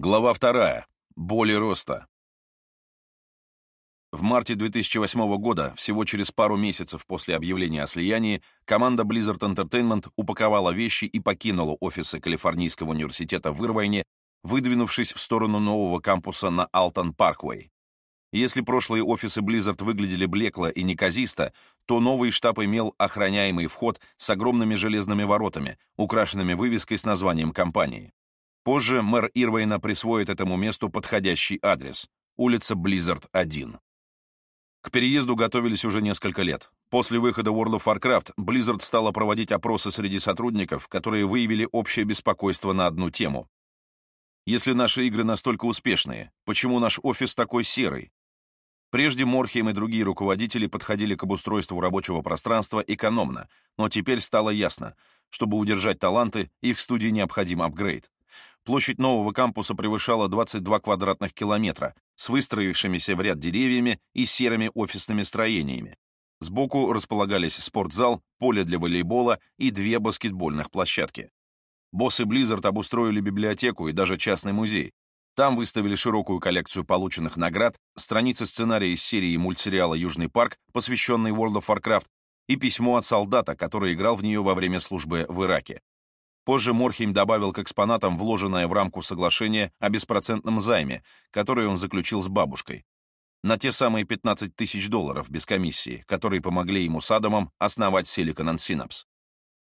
Глава вторая. Боли роста. В марте 2008 года, всего через пару месяцев после объявления о слиянии, команда Blizzard Entertainment упаковала вещи и покинула офисы Калифорнийского университета в Ирвайне, выдвинувшись в сторону нового кампуса на Алтон Парквей. Если прошлые офисы Blizzard выглядели блекло и неказисто, то новый штаб имел охраняемый вход с огромными железными воротами, украшенными вывеской с названием компании. Позже мэр Ирвейна присвоит этому месту подходящий адрес — улица Blizzard 1. К переезду готовились уже несколько лет. После выхода World of Warcraft Blizzard стала проводить опросы среди сотрудников, которые выявили общее беспокойство на одну тему. Если наши игры настолько успешные, почему наш офис такой серый? Прежде Морхейм и другие руководители подходили к обустройству рабочего пространства экономно, но теперь стало ясно, чтобы удержать таланты, их студии необходим апгрейд. Площадь нового кампуса превышала 22 квадратных километра с выстроившимися в ряд деревьями и серыми офисными строениями. Сбоку располагались спортзал, поле для волейбола и две баскетбольных площадки. Боссы Blizzard обустроили библиотеку и даже частный музей. Там выставили широкую коллекцию полученных наград, страницы сценария из серии мультсериала «Южный парк», посвященный World of Warcraft, и письмо от солдата, который играл в нее во время службы в Ираке. Позже Морхейм добавил к экспонатам вложенное в рамку соглашение о беспроцентном займе, которое он заключил с бабушкой. На те самые 15 тысяч долларов без комиссии, которые помогли ему с Адамом основать Silicon and Synapse.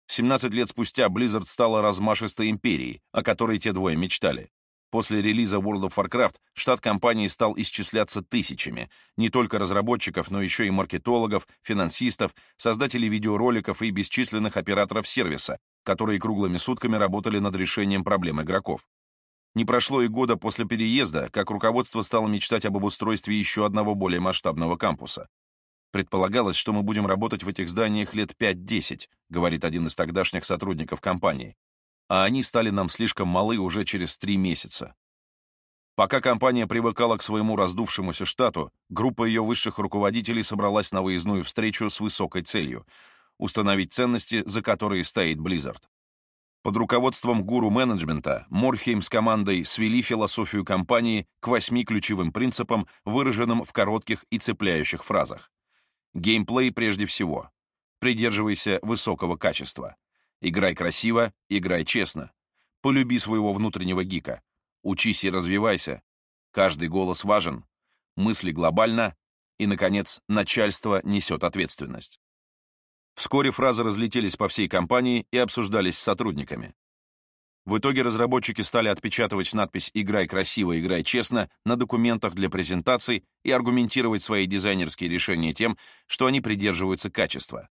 17 лет спустя Blizzard стала размашистой империей, о которой те двое мечтали. После релиза World of Warcraft штат компании стал исчисляться тысячами, не только разработчиков, но еще и маркетологов, финансистов, создателей видеороликов и бесчисленных операторов сервиса, которые круглыми сутками работали над решением проблем игроков. Не прошло и года после переезда, как руководство стало мечтать об обустройстве еще одного более масштабного кампуса. Предполагалось, что мы будем работать в этих зданиях лет 5-10, говорит один из тогдашних сотрудников компании. А они стали нам слишком малы уже через три месяца. Пока компания привыкала к своему раздувшемуся штату, группа ее высших руководителей собралась на выездную встречу с высокой целью — установить ценности, за которые стоит Blizzard. Под руководством гуру менеджмента Морхейм с командой свели философию компании к восьми ключевым принципам, выраженным в коротких и цепляющих фразах. Геймплей прежде всего. Придерживайся высокого качества. Играй красиво, играй честно. Полюби своего внутреннего гика. Учись и развивайся. Каждый голос важен. Мысли глобально. И, наконец, начальство несет ответственность. Вскоре фразы разлетелись по всей компании и обсуждались с сотрудниками. В итоге разработчики стали отпечатывать надпись «Играй красиво, играй честно» на документах для презентаций и аргументировать свои дизайнерские решения тем, что они придерживаются качества.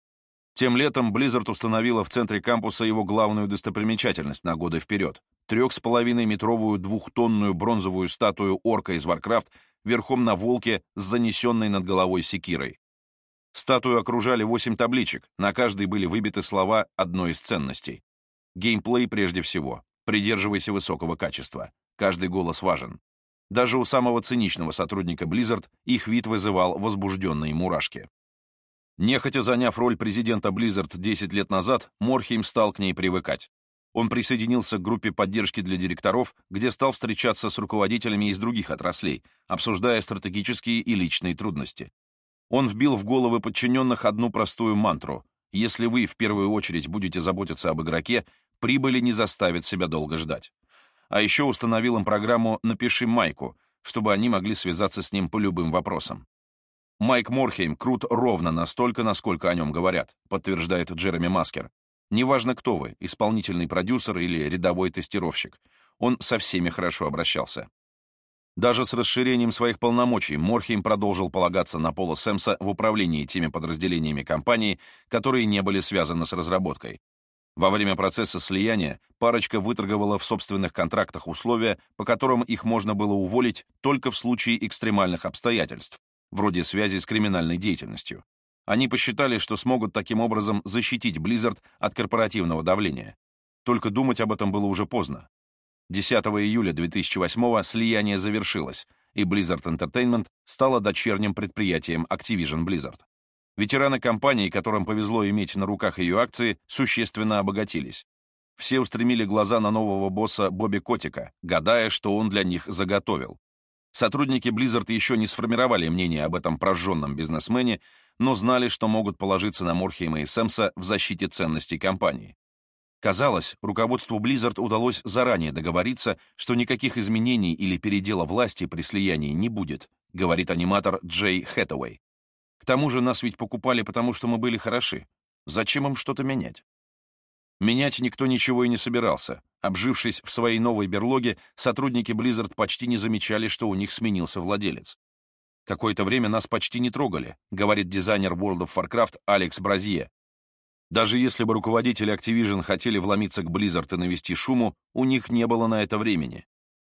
Тем летом Blizzard установила в центре кампуса его главную достопримечательность на годы вперед — трех с половиной метровую двухтонную бронзовую статую орка из Warcraft верхом на волке с занесенной над головой секирой. Статую окружали восемь табличек, на каждой были выбиты слова одной из ценностей. Геймплей прежде всего. Придерживайся высокого качества. Каждый голос важен. Даже у самого циничного сотрудника Blizzard их вид вызывал возбужденные мурашки. Нехотя заняв роль президента Blizzard 10 лет назад, Морхейм стал к ней привыкать. Он присоединился к группе поддержки для директоров, где стал встречаться с руководителями из других отраслей, обсуждая стратегические и личные трудности. Он вбил в головы подчиненных одну простую мантру. Если вы в первую очередь будете заботиться об игроке, прибыли не заставит себя долго ждать. А еще установил им программу «Напиши Майку», чтобы они могли связаться с ним по любым вопросам. Майк Морхейм крут ровно настолько, насколько о нем говорят, подтверждает Джереми Маскер. Неважно, кто вы, исполнительный продюсер или рядовой тестировщик, он со всеми хорошо обращался. Даже с расширением своих полномочий Морхейм продолжил полагаться на Пола Сэмса в управлении теми подразделениями компании, которые не были связаны с разработкой. Во время процесса слияния парочка выторговала в собственных контрактах условия, по которым их можно было уволить только в случае экстремальных обстоятельств, вроде связи с криминальной деятельностью. Они посчитали, что смогут таким образом защитить Blizzard от корпоративного давления. Только думать об этом было уже поздно. 10 июля 2008 слияние завершилось, и Blizzard Entertainment стала дочерним предприятием Activision Blizzard. Ветераны компании, которым повезло иметь на руках ее акции, существенно обогатились. Все устремили глаза на нового босса Бобби Котика, гадая, что он для них заготовил. Сотрудники Blizzard еще не сформировали мнение об этом прожженном бизнесмене, но знали, что могут положиться на Морхейма и Сэмса в защите ценностей компании. Казалось, руководству Blizzard удалось заранее договориться, что никаких изменений или передела власти при слиянии не будет, говорит аниматор Джей Хэтэуэй. К тому же нас ведь покупали, потому что мы были хороши. Зачем им что-то менять? Менять никто ничего и не собирался. Обжившись в своей новой берлоге, сотрудники Blizzard почти не замечали, что у них сменился владелец. Какое-то время нас почти не трогали, говорит дизайнер World of Warcraft Алекс Бразия. Даже если бы руководители Activision хотели вломиться к Blizzard и навести шуму, у них не было на это времени.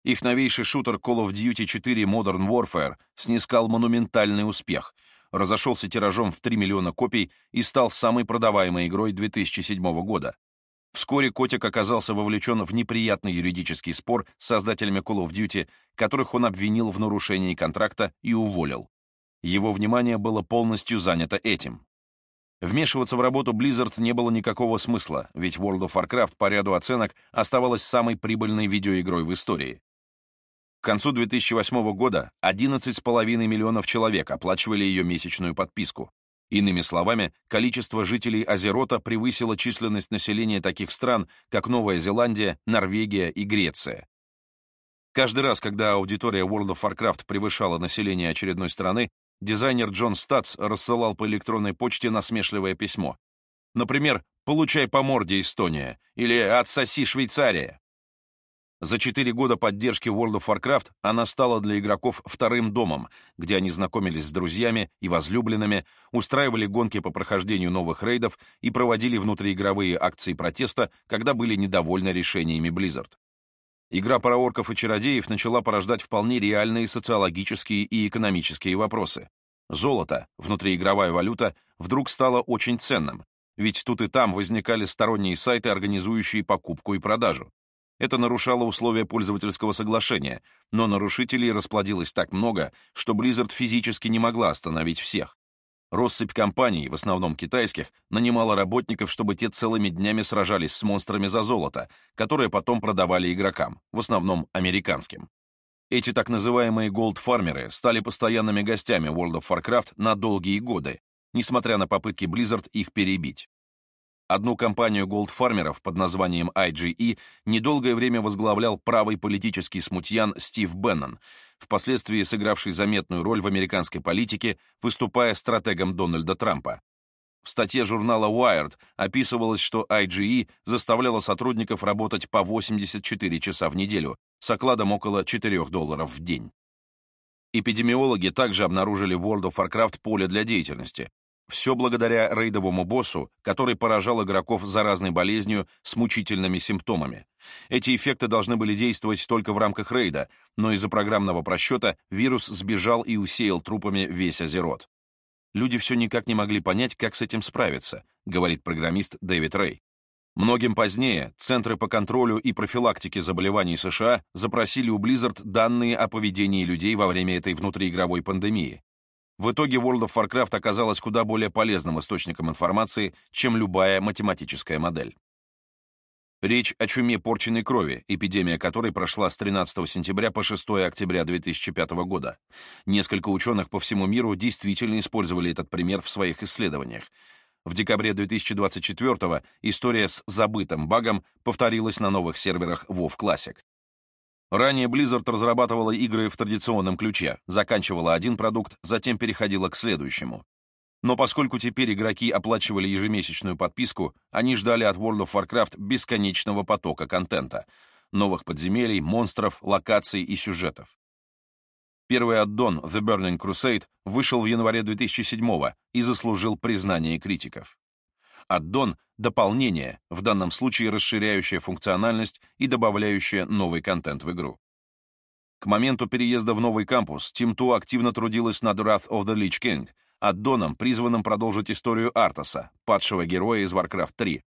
Их новейший шутер Call of Duty 4 Modern Warfare снискал монументальный успех, разошелся тиражом в 3 миллиона копий и стал самой продаваемой игрой 2007 года. Вскоре Котик оказался вовлечен в неприятный юридический спор с создателями Call of Duty, которых он обвинил в нарушении контракта и уволил. Его внимание было полностью занято этим. Вмешиваться в работу Blizzard не было никакого смысла, ведь World of Warcraft по ряду оценок оставалась самой прибыльной видеоигрой в истории. К концу 2008 года 11,5 миллионов человек оплачивали ее месячную подписку, Иными словами, количество жителей Азерота превысило численность населения таких стран, как Новая Зеландия, Норвегия и Греция. Каждый раз, когда аудитория World of Warcraft превышала население очередной страны, дизайнер Джон Статс рассылал по электронной почте насмешливое письмо. Например, «Получай по морде, Эстония» или «Отсоси, Швейцария». За четыре года поддержки World of Warcraft она стала для игроков вторым домом, где они знакомились с друзьями и возлюбленными, устраивали гонки по прохождению новых рейдов и проводили внутриигровые акции протеста, когда были недовольны решениями Blizzard. Игра про орков и чародеев начала порождать вполне реальные социологические и экономические вопросы. Золото, внутриигровая валюта, вдруг стало очень ценным, ведь тут и там возникали сторонние сайты, организующие покупку и продажу. Это нарушало условия пользовательского соглашения, но нарушителей расплодилось так много, что Blizzard физически не могла остановить всех. Россыпь компаний, в основном китайских, нанимала работников, чтобы те целыми днями сражались с монстрами за золото, которое потом продавали игрокам, в основном американским. Эти так называемые голд-фармеры стали постоянными гостями World of Warcraft на долгие годы, несмотря на попытки Blizzard их перебить. Одну компанию голдфармеров под названием IGE недолгое время возглавлял правый политический смутьян Стив Беннон, впоследствии сыгравший заметную роль в американской политике, выступая стратегом Дональда Трампа. В статье журнала Wired описывалось, что IGE заставляла сотрудников работать по 84 часа в неделю с окладом около 4 долларов в день. Эпидемиологи также обнаружили в World of Warcraft поле для деятельности, все благодаря рейдовому боссу, который поражал игроков заразной болезнью с мучительными симптомами. Эти эффекты должны были действовать только в рамках рейда, но из-за программного просчета вирус сбежал и усеял трупами весь Азерот. Люди все никак не могли понять, как с этим справиться, говорит программист Дэвид Рэй. Многим позднее Центры по контролю и профилактике заболеваний США запросили у Blizzard данные о поведении людей во время этой внутриигровой пандемии. В итоге World of Warcraft оказалась куда более полезным источником информации, чем любая математическая модель. Речь о чуме порченной крови, эпидемия которой прошла с 13 сентября по 6 октября 2005 года. Несколько ученых по всему миру действительно использовали этот пример в своих исследованиях. В декабре 2024 история с забытым багом повторилась на новых серверах WoW Classic. Ранее Blizzard разрабатывала игры в традиционном ключе, заканчивала один продукт, затем переходила к следующему. Но поскольку теперь игроки оплачивали ежемесячную подписку, они ждали от World of Warcraft бесконечного потока контента, новых подземелий, монстров, локаций и сюжетов. Первый аддон The Burning Crusade вышел в январе 2007 и заслужил признание критиков. Аддон — дополнение, в данном случае расширяющее функциональность и добавляющее новый контент в игру. К моменту переезда в новый кампус Team 2 активно трудилась над Wrath of the Lich King, аддоном, призванным продолжить историю Артаса, падшего героя из Warcraft 3.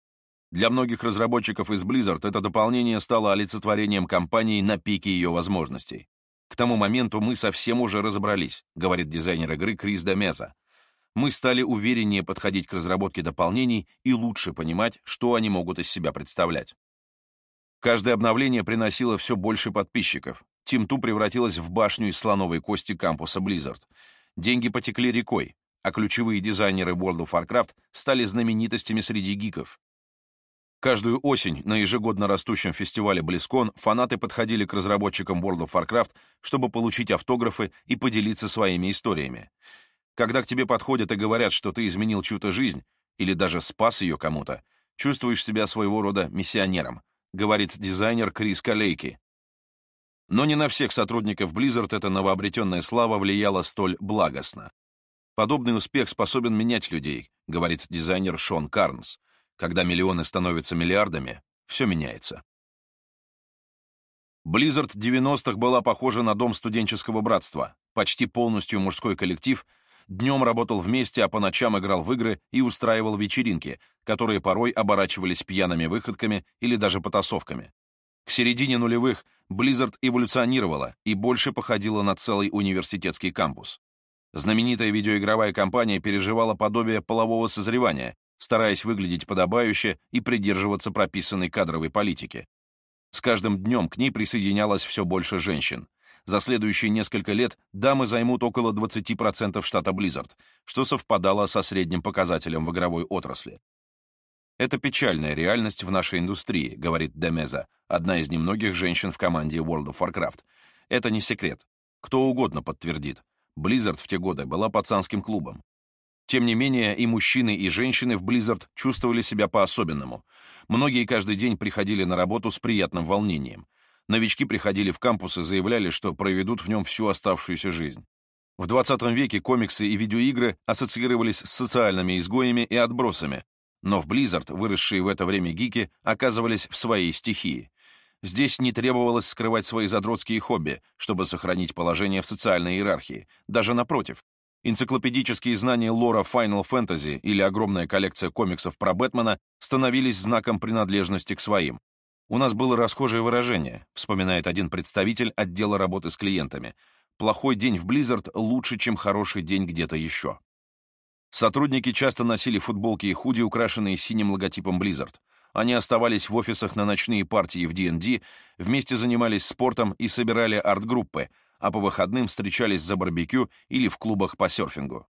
Для многих разработчиков из Blizzard это дополнение стало олицетворением компании на пике ее возможностей. К тому моменту мы совсем уже разобрались, говорит дизайнер игры Крис Демеза, мы стали увереннее подходить к разработке дополнений и лучше понимать, что они могут из себя представлять. Каждое обновление приносило все больше подписчиков. 2 превратилась в башню из слоновой кости кампуса Blizzard. Деньги потекли рекой, а ключевые дизайнеры World of Warcraft стали знаменитостями среди гиков. Каждую осень на ежегодно растущем фестивале BlizzCon фанаты подходили к разработчикам World of Warcraft, чтобы получить автографы и поделиться своими историями. Когда к тебе подходят и говорят, что ты изменил чью-то жизнь или даже спас ее кому-то, чувствуешь себя своего рода миссионером, говорит дизайнер Крис Калейки. Но не на всех сотрудников Blizzard эта новообретенная слава влияла столь благостно. Подобный успех способен менять людей, говорит дизайнер Шон Карнс. Когда миллионы становятся миллиардами, все меняется. Blizzard 90-х была похожа на дом студенческого братства, почти полностью мужской коллектив, днем работал вместе, а по ночам играл в игры и устраивал вечеринки, которые порой оборачивались пьяными выходками или даже потасовками. К середине нулевых Blizzard эволюционировала и больше походила на целый университетский кампус. Знаменитая видеоигровая компания переживала подобие полового созревания, стараясь выглядеть подобающе и придерживаться прописанной кадровой политики. С каждым днем к ней присоединялось все больше женщин. За следующие несколько лет дамы займут около 20% штата Blizzard, что совпадало со средним показателем в игровой отрасли. «Это печальная реальность в нашей индустрии», — говорит Демеза, одна из немногих женщин в команде World of Warcraft. «Это не секрет. Кто угодно подтвердит. Blizzard в те годы была пацанским клубом. Тем не менее, и мужчины, и женщины в Blizzard чувствовали себя по-особенному. Многие каждый день приходили на работу с приятным волнением. Новички приходили в кампус и заявляли, что проведут в нем всю оставшуюся жизнь. В 20 веке комиксы и видеоигры ассоциировались с социальными изгоями и отбросами, но в Blizzard, выросшие в это время гики, оказывались в своей стихии. Здесь не требовалось скрывать свои задротские хобби, чтобы сохранить положение в социальной иерархии. Даже напротив, Энциклопедические знания лора Final Fantasy или огромная коллекция комиксов про Бэтмена становились знаком принадлежности к своим. «У нас было расхожее выражение», вспоминает один представитель отдела работы с клиентами. «Плохой день в Blizzard лучше, чем хороший день где-то еще». Сотрудники часто носили футболки и худи, украшенные синим логотипом Blizzard. Они оставались в офисах на ночные партии в D&D, вместе занимались спортом и собирали арт-группы — а по выходным встречались за барбекю или в клубах по серфингу.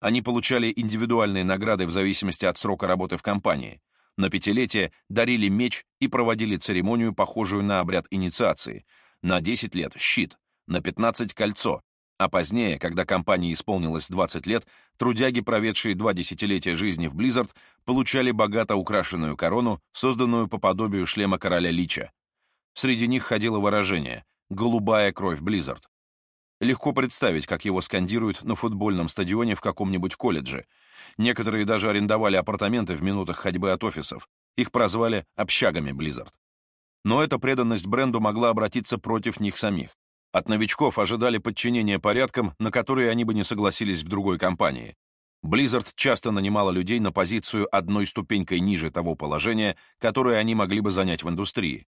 Они получали индивидуальные награды в зависимости от срока работы в компании. На пятилетие дарили меч и проводили церемонию, похожую на обряд инициации. На 10 лет — щит, на 15 — кольцо, а позднее, когда компании исполнилось 20 лет, трудяги, проведшие два десятилетия жизни в Blizzard, получали богато украшенную корону, созданную по подобию шлема короля Лича. Среди них ходило выражение «Голубая кровь Blizzard». Легко представить, как его скандируют на футбольном стадионе в каком-нибудь колледже. Некоторые даже арендовали апартаменты в минутах ходьбы от офисов. Их прозвали «общагами Blizzard». Но эта преданность бренду могла обратиться против них самих. От новичков ожидали подчинения порядкам, на которые они бы не согласились в другой компании. Blizzard часто нанимала людей на позицию одной ступенькой ниже того положения, которое они могли бы занять в индустрии.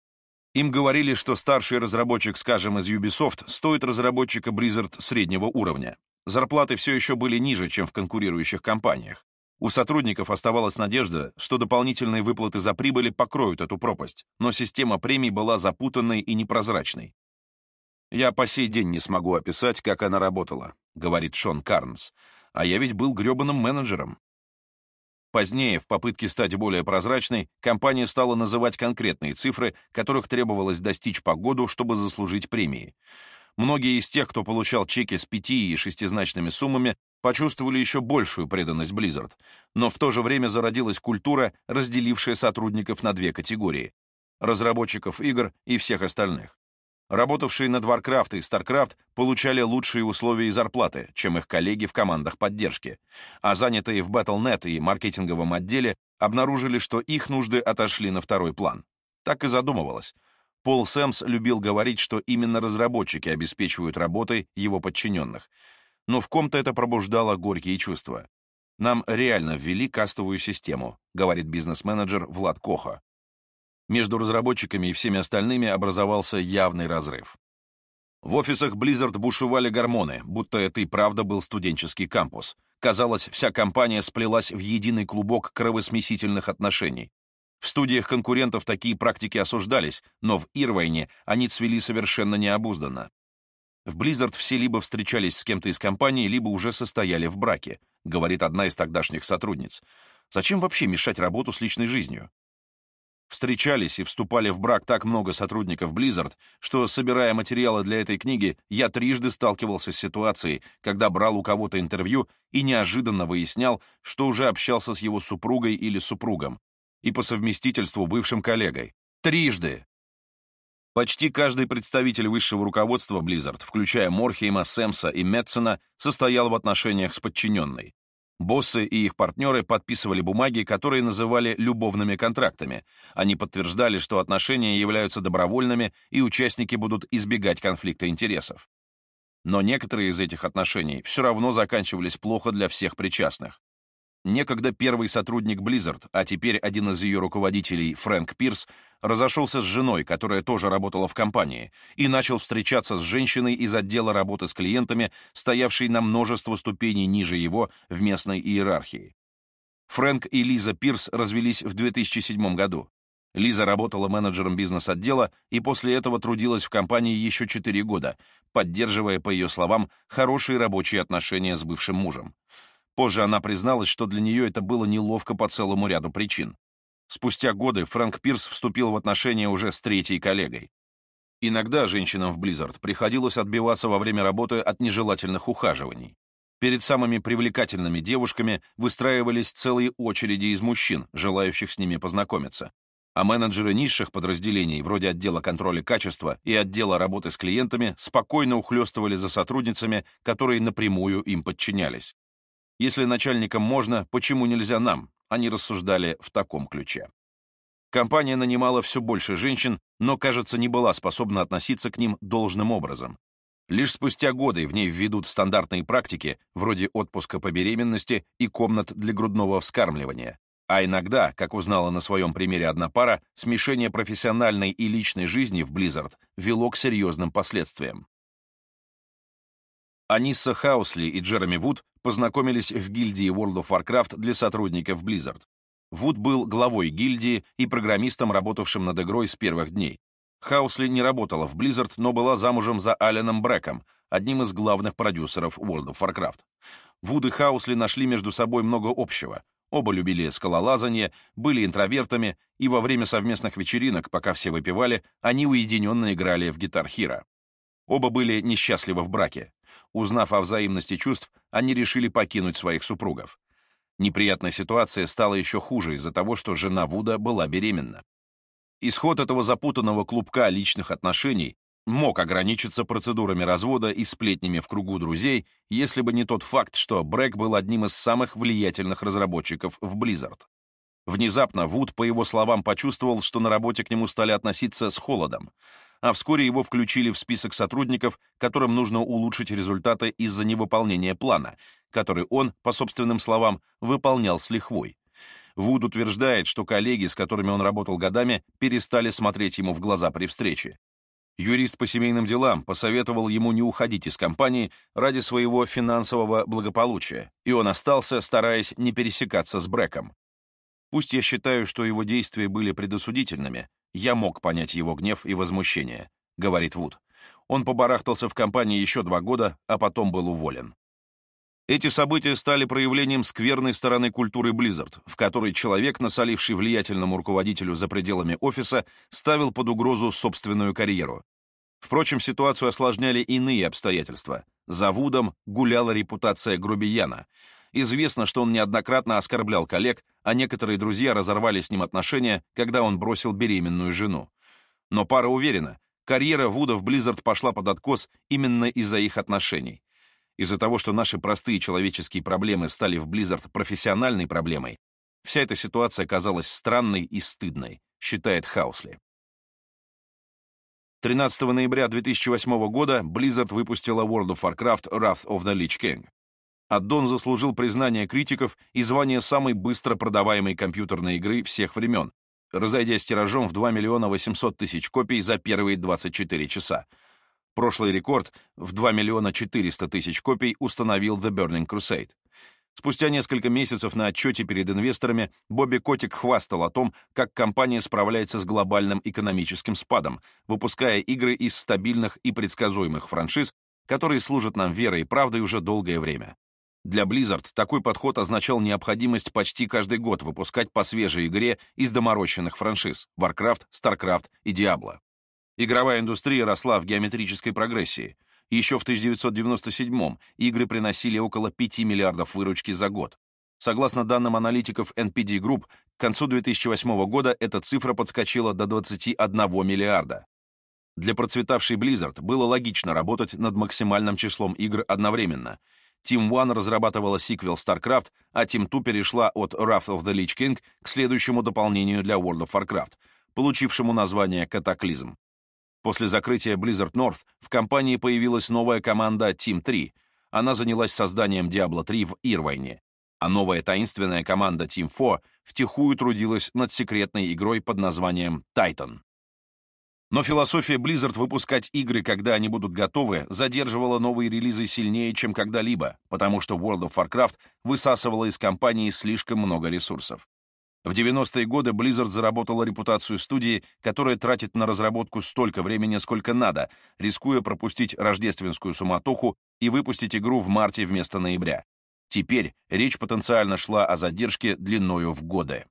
Им говорили, что старший разработчик, скажем, из Ubisoft, стоит разработчика Blizzard среднего уровня. Зарплаты все еще были ниже, чем в конкурирующих компаниях. У сотрудников оставалась надежда, что дополнительные выплаты за прибыли покроют эту пропасть, но система премий была запутанной и непрозрачной. «Я по сей день не смогу описать, как она работала», — говорит Шон Карнс. «А я ведь был грёбаным менеджером. Позднее, в попытке стать более прозрачной, компания стала называть конкретные цифры, которых требовалось достичь по году, чтобы заслужить премии. Многие из тех, кто получал чеки с пяти и шестизначными суммами, почувствовали еще большую преданность Blizzard, но в то же время зародилась культура, разделившая сотрудников на две категории — разработчиков игр и всех остальных. Работавшие над Warcraft и StarCraft получали лучшие условия и зарплаты, чем их коллеги в командах поддержки, а занятые в Battle.net и маркетинговом отделе обнаружили, что их нужды отошли на второй план. Так и задумывалось. Пол Сэмс любил говорить, что именно разработчики обеспечивают работой его подчиненных. Но в ком-то это пробуждало горькие чувства. «Нам реально ввели кастовую систему», — говорит бизнес-менеджер Влад Коха. Между разработчиками и всеми остальными образовался явный разрыв. В офисах Blizzard бушевали гормоны, будто это и правда был студенческий кампус. Казалось, вся компания сплелась в единый клубок кровосмесительных отношений. В студиях конкурентов такие практики осуждались, но в Ирвайне они цвели совершенно необузданно. В Blizzard все либо встречались с кем-то из компании, либо уже состояли в браке, говорит одна из тогдашних сотрудниц. Зачем вообще мешать работу с личной жизнью? Встречались и вступали в брак так много сотрудников Blizzard, что, собирая материалы для этой книги, я трижды сталкивался с ситуацией, когда брал у кого-то интервью и неожиданно выяснял, что уже общался с его супругой или супругом, и по совместительству бывшим коллегой. Трижды! Почти каждый представитель высшего руководства Blizzard, включая Морхейма, Сэмса и Метсона, состоял в отношениях с подчиненной. Боссы и их партнеры подписывали бумаги, которые называли любовными контрактами. Они подтверждали, что отношения являются добровольными и участники будут избегать конфликта интересов. Но некоторые из этих отношений все равно заканчивались плохо для всех причастных. Некогда первый сотрудник Blizzard, а теперь один из ее руководителей, Фрэнк Пирс, разошелся с женой, которая тоже работала в компании, и начал встречаться с женщиной из отдела работы с клиентами, стоявшей на множество ступеней ниже его в местной иерархии. Фрэнк и Лиза Пирс развелись в 2007 году. Лиза работала менеджером бизнес-отдела и после этого трудилась в компании еще 4 года, поддерживая, по ее словам, хорошие рабочие отношения с бывшим мужем. Позже она призналась, что для нее это было неловко по целому ряду причин. Спустя годы Фрэнк Пирс вступил в отношения уже с третьей коллегой. Иногда женщинам в Blizzard приходилось отбиваться во время работы от нежелательных ухаживаний. Перед самыми привлекательными девушками выстраивались целые очереди из мужчин, желающих с ними познакомиться. А менеджеры низших подразделений, вроде отдела контроля качества и отдела работы с клиентами, спокойно ухлёстывали за сотрудницами, которые напрямую им подчинялись. Если начальникам можно, почему нельзя нам? Они рассуждали в таком ключе. Компания нанимала все больше женщин, но, кажется, не была способна относиться к ним должным образом. Лишь спустя годы в ней введут стандартные практики, вроде отпуска по беременности и комнат для грудного вскармливания. А иногда, как узнала на своем примере одна пара, смешение профессиональной и личной жизни в Blizzard вело к серьезным последствиям. Анисса Хаусли и Джереми Вуд познакомились в гильдии World of Warcraft для сотрудников Blizzard. Вуд был главой гильдии и программистом, работавшим над игрой с первых дней. Хаусли не работала в Blizzard, но была замужем за Аленом Брэком, одним из главных продюсеров World of Warcraft. Вуд и Хаусли нашли между собой много общего. Оба любили скалолазание, были интровертами, и во время совместных вечеринок, пока все выпивали, они уединенно играли в Hero. Оба были несчастливы в браке. Узнав о взаимности чувств, они решили покинуть своих супругов. Неприятная ситуация стала еще хуже из-за того, что жена Вуда была беременна. Исход этого запутанного клубка личных отношений мог ограничиться процедурами развода и сплетнями в кругу друзей, если бы не тот факт, что Брэк был одним из самых влиятельных разработчиков в Blizzard. Внезапно Вуд, по его словам, почувствовал, что на работе к нему стали относиться с холодом а вскоре его включили в список сотрудников, которым нужно улучшить результаты из-за невыполнения плана, который он, по собственным словам, выполнял с лихвой. Вуд утверждает, что коллеги, с которыми он работал годами, перестали смотреть ему в глаза при встрече. Юрист по семейным делам посоветовал ему не уходить из компании ради своего финансового благополучия, и он остался, стараясь не пересекаться с Брэком. Пусть я считаю, что его действия были предосудительными, я мог понять его гнев и возмущение, говорит Вуд. Он побарахтался в компании еще два года, а потом был уволен. Эти события стали проявлением скверной стороны культуры Blizzard, в которой человек, насоливший влиятельному руководителю за пределами офиса, ставил под угрозу собственную карьеру. Впрочем, ситуацию осложняли иные обстоятельства. За Вудом гуляла репутация грубияна. Известно, что он неоднократно оскорблял коллег, а некоторые друзья разорвали с ним отношения, когда он бросил беременную жену. Но пара уверена, карьера Вуда в Blizzard пошла под откос именно из-за их отношений. Из-за того, что наши простые человеческие проблемы стали в Blizzard профессиональной проблемой, вся эта ситуация казалась странной и стыдной, считает Хаусли. 13 ноября 2008 года Blizzard выпустила World of Warcraft Wrath of the Lich King. Аддон заслужил признание критиков и звание самой быстро продаваемой компьютерной игры всех времен, разойдясь тиражом в 2 миллиона 800 тысяч копий за первые 24 часа. Прошлый рекорд в 2 миллиона 400 тысяч копий установил The Burning Crusade. Спустя несколько месяцев на отчете перед инвесторами Бобби Котик хвастал о том, как компания справляется с глобальным экономическим спадом, выпуская игры из стабильных и предсказуемых франшиз, которые служат нам верой и правдой уже долгое время. Для Blizzard такой подход означал необходимость почти каждый год выпускать по свежей игре из доморощенных франшиз Warcraft, StarCraft и Diablo. Игровая индустрия росла в геометрической прогрессии — еще в 1997-м игры приносили около 5 миллиардов выручки за год. Согласно данным аналитиков NPD Group, к концу 2008 года эта цифра подскочила до 21 миллиарда. Для процветавшей Blizzard было логично работать над максимальным числом игр одновременно. Team One разрабатывала сиквел StarCraft, а Team Two перешла от Wrath of the Lich King к следующему дополнению для World of Warcraft, получившему название Cataclysm. После закрытия Blizzard North в компании появилась новая команда Team 3. Она занялась созданием Diablo 3 в Ирвайне. А новая таинственная команда Team 4 втихую трудилась над секретной игрой под названием Titan. Но философия Blizzard выпускать игры, когда они будут готовы, задерживала новые релизы сильнее, чем когда-либо, потому что World of Warcraft высасывала из компании слишком много ресурсов. В 90-е годы Blizzard заработала репутацию студии, которая тратит на разработку столько времени, сколько надо, рискуя пропустить рождественскую суматоху и выпустить игру в марте вместо ноября. Теперь речь потенциально шла о задержке длиною в годы.